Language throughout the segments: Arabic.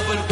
يا بالكوفي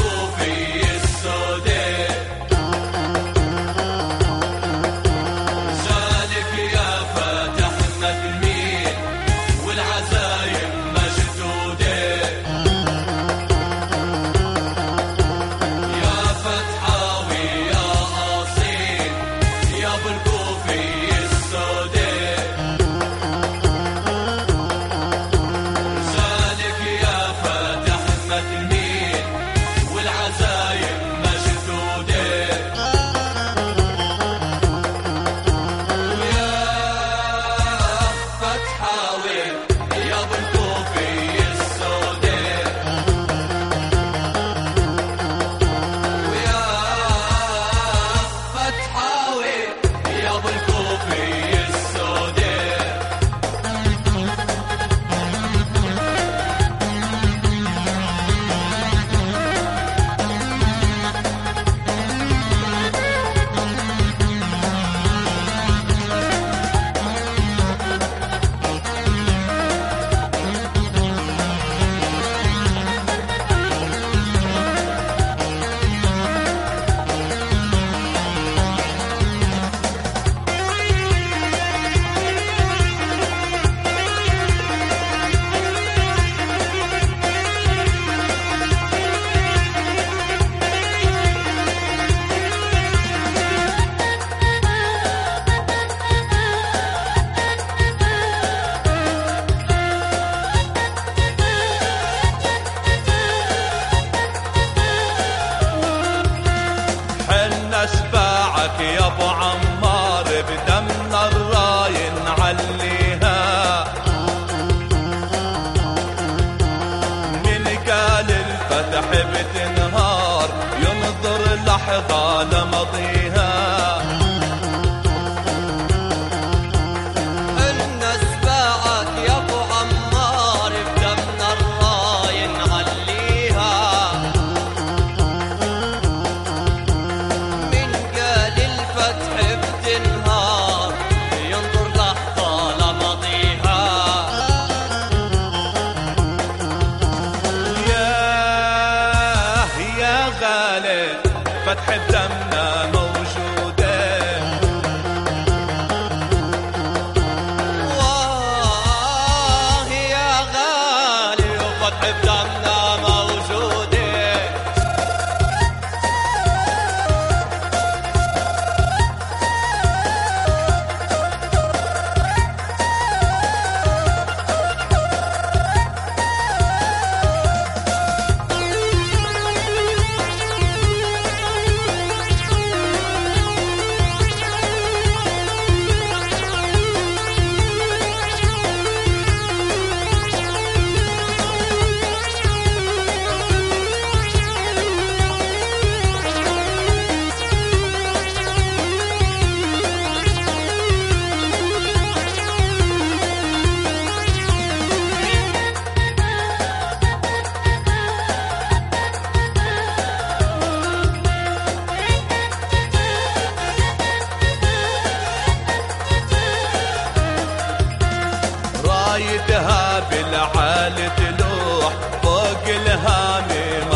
غالي فتح بدمنا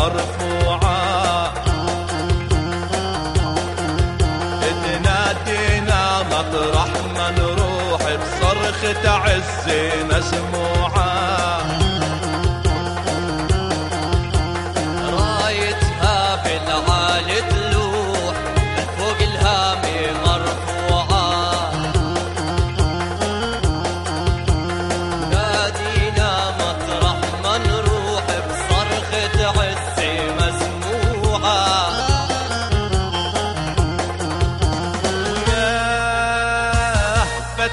الهامي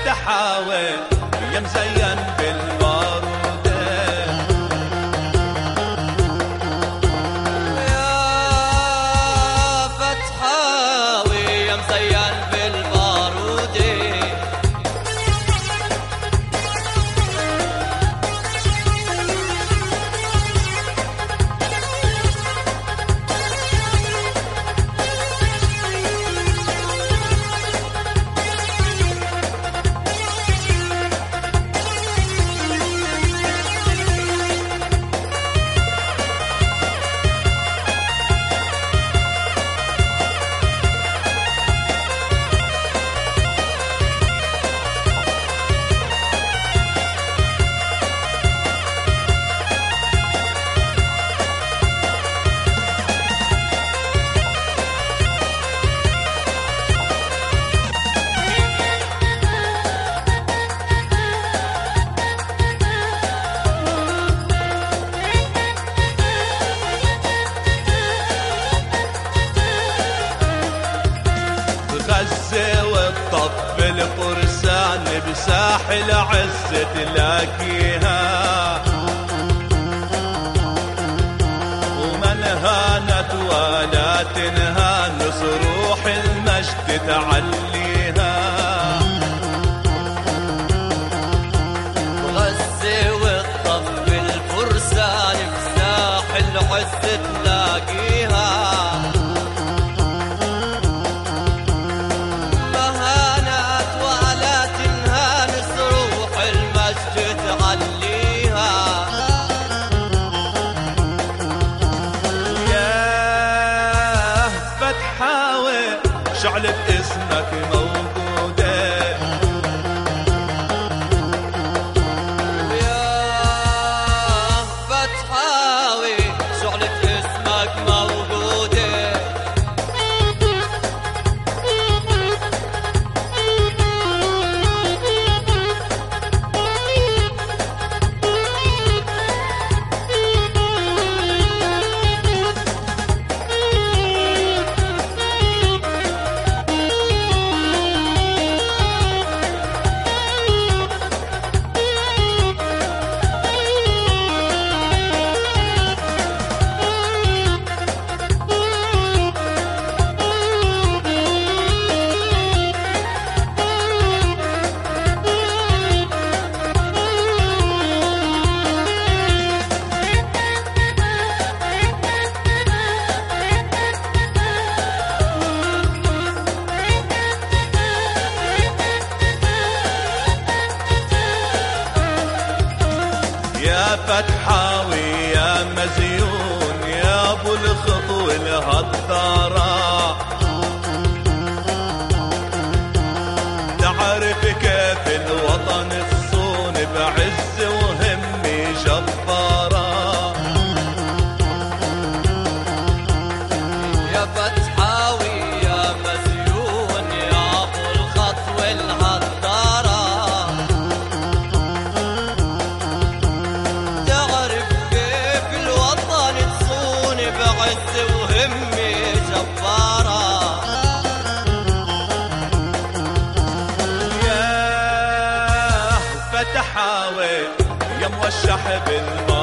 تحاول يا مزين الفرسان بساحل عزة تلاقيها que más. يا فتحاوي يا مزيون يا ابو الخط والهضاره الشحب المصري